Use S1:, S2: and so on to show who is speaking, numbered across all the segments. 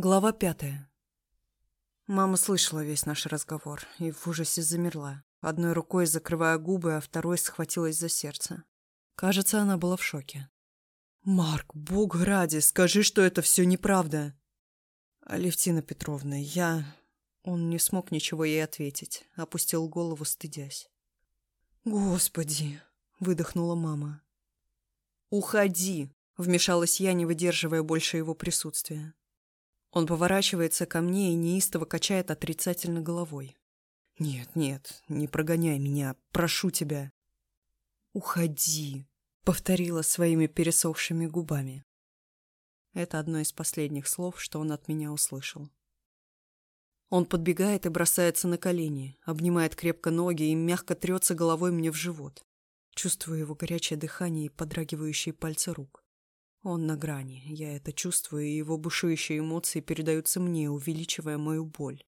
S1: Глава пятая. Мама слышала весь наш разговор и в ужасе замерла, одной рукой закрывая губы, а второй схватилась за сердце. Кажется, она была в шоке. «Марк, бог ради, скажи, что это все неправда!» «Алевтина Петровна, я...» Он не смог ничего ей ответить, опустил голову, стыдясь. «Господи!» — выдохнула мама. «Уходи!» — вмешалась я, не выдерживая больше его присутствия. Он поворачивается ко мне и неистово качает отрицательно головой. «Нет, нет, не прогоняй меня, прошу тебя». «Уходи», — повторила своими пересохшими губами. Это одно из последних слов, что он от меня услышал. Он подбегает и бросается на колени, обнимает крепко ноги и мягко трется головой мне в живот. Чувствую его горячее дыхание и подрагивающие пальцы рук. Он на грани, я это чувствую, и его бушующие эмоции передаются мне, увеличивая мою боль.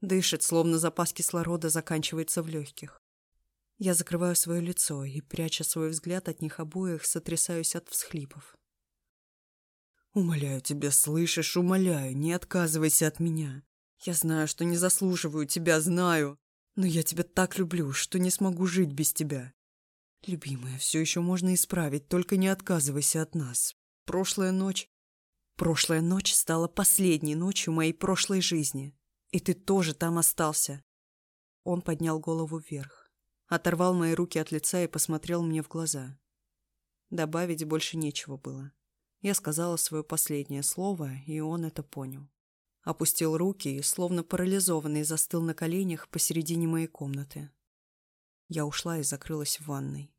S1: Дышит, словно запас кислорода заканчивается в легких. Я закрываю свое лицо и, пряча свой взгляд от них обоих, сотрясаюсь от всхлипов. «Умоляю тебя, слышишь, умоляю, не отказывайся от меня. Я знаю, что не заслуживаю тебя, знаю, но я тебя так люблю, что не смогу жить без тебя. Любимая, все еще можно исправить, только не отказывайся от нас. Прошлая ночь... Прошлая ночь стала последней ночью моей прошлой жизни. И ты тоже там остался. Он поднял голову вверх, оторвал мои руки от лица и посмотрел мне в глаза. Добавить больше нечего было. Я сказала свое последнее слово, и он это понял. Опустил руки и, словно парализованный, застыл на коленях посередине моей комнаты. Я ушла и закрылась в ванной.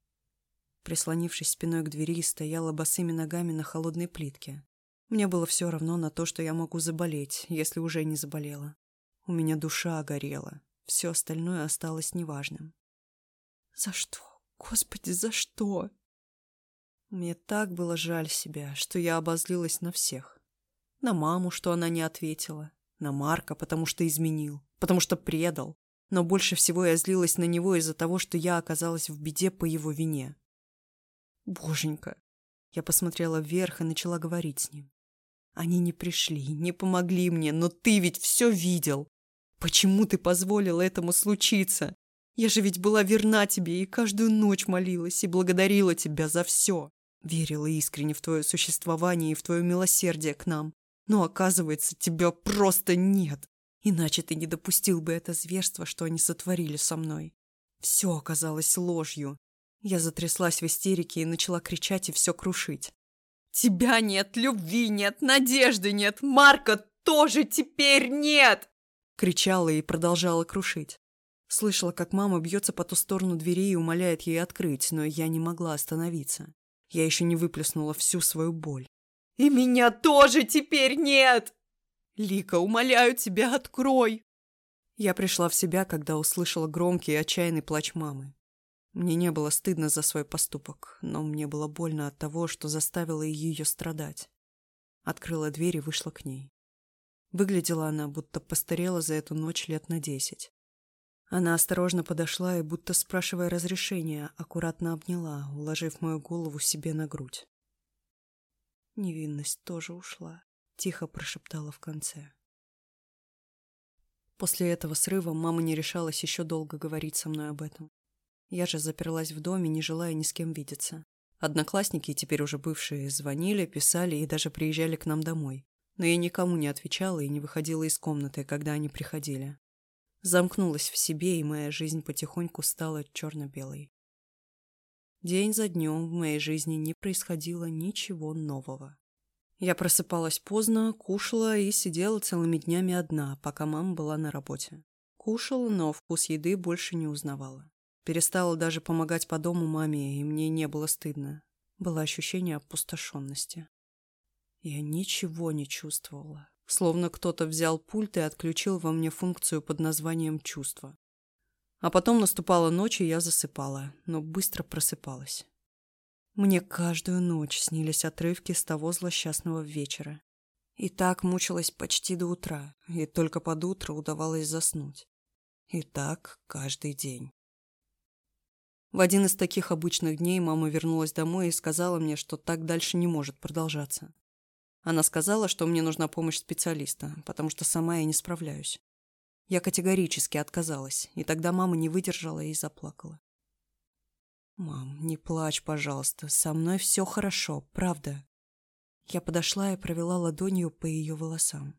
S1: Прислонившись спиной к двери, стояла босыми ногами на холодной плитке. Мне было все равно на то, что я могу заболеть, если уже не заболела. У меня душа горела. Все остальное осталось неважным. За что? Господи, за что? Мне так было жаль себя, что я обозлилась на всех. На маму, что она не ответила. На Марка, потому что изменил. Потому что предал. Но больше всего я злилась на него из-за того, что я оказалась в беде по его вине. Боженька. Я посмотрела вверх и начала говорить с ним. Они не пришли, не помогли мне, но ты ведь все видел. Почему ты позволил этому случиться? Я же ведь была верна тебе и каждую ночь молилась и благодарила тебя за все. Верила искренне в твое существование и в твое милосердие к нам. Но, оказывается, тебя просто нет. Иначе ты не допустил бы это зверство, что они сотворили со мной. Все оказалось ложью. Я затряслась в истерике и начала кричать и все крушить. «Тебя нет, любви нет, надежды нет, Марка тоже теперь нет!» Кричала и продолжала крушить. Слышала, как мама бьется по ту сторону двери и умоляет ей открыть, но я не могла остановиться. Я еще не выплеснула всю свою боль. «И меня тоже теперь нет!» «Лика, умоляю тебя, открой!» Я пришла в себя, когда услышала громкий и отчаянный плач мамы. Мне не было стыдно за свой поступок, но мне было больно от того, что заставило ее страдать. Открыла дверь и вышла к ней. Выглядела она, будто постарела за эту ночь лет на десять. Она осторожно подошла и, будто спрашивая разрешения, аккуратно обняла, уложив мою голову себе на грудь. Невинность тоже ушла, тихо прошептала в конце. После этого срыва мама не решалась еще долго говорить со мной об этом. Я же заперлась в доме, не желая ни с кем видеться. Одноклассники, теперь уже бывшие, звонили, писали и даже приезжали к нам домой. Но я никому не отвечала и не выходила из комнаты, когда они приходили. Замкнулась в себе, и моя жизнь потихоньку стала черно-белой. День за днем в моей жизни не происходило ничего нового. Я просыпалась поздно, кушала и сидела целыми днями одна, пока мама была на работе. Кушала, но вкус еды больше не узнавала. Перестала даже помогать по дому маме, и мне не было стыдно. Было ощущение опустошенности. Я ничего не чувствовала. Словно кто-то взял пульт и отключил во мне функцию под названием «чувство». А потом наступала ночь, и я засыпала, но быстро просыпалась. Мне каждую ночь снились отрывки с того злосчастного вечера. И так мучилась почти до утра, и только под утро удавалось заснуть. И так каждый день. В один из таких обычных дней мама вернулась домой и сказала мне, что так дальше не может продолжаться. Она сказала, что мне нужна помощь специалиста, потому что сама я не справляюсь. Я категорически отказалась, и тогда мама не выдержала и заплакала. «Мам, не плачь, пожалуйста, со мной все хорошо, правда». Я подошла и провела ладонью по ее волосам.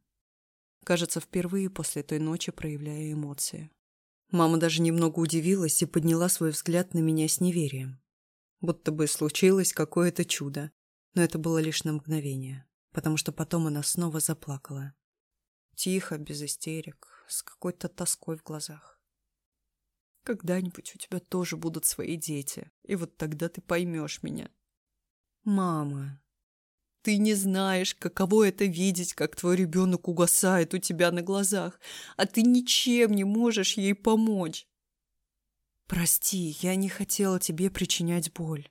S1: Кажется, впервые после той ночи проявляя эмоции. Мама даже немного удивилась и подняла свой взгляд на меня с неверием. Будто бы случилось какое-то чудо, но это было лишь на мгновение, потому что потом она снова заплакала. Тихо, без истерик, с какой-то тоской в глазах. Когда-нибудь у тебя тоже будут свои дети, и вот тогда ты поймешь меня. Мама, ты не знаешь, каково это видеть, как твой ребенок угасает у тебя на глазах, а ты ничем не можешь ей помочь. Прости, я не хотела тебе причинять боль.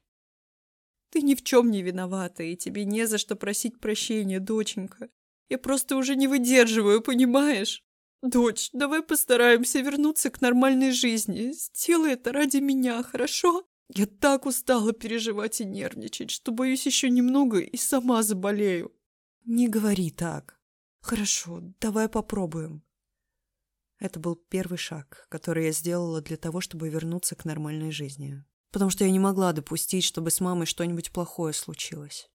S1: Ты ни в чем не виновата, и тебе не за что просить прощения, доченька. Я просто уже не выдерживаю, понимаешь? «Дочь, давай постараемся вернуться к нормальной жизни. Сделай это ради меня, хорошо? Я так устала переживать и нервничать, что боюсь еще немного и сама заболею». «Не говори так. Хорошо, давай попробуем». Это был первый шаг, который я сделала для того, чтобы вернуться к нормальной жизни. Потому что я не могла допустить, чтобы с мамой что-нибудь плохое случилось.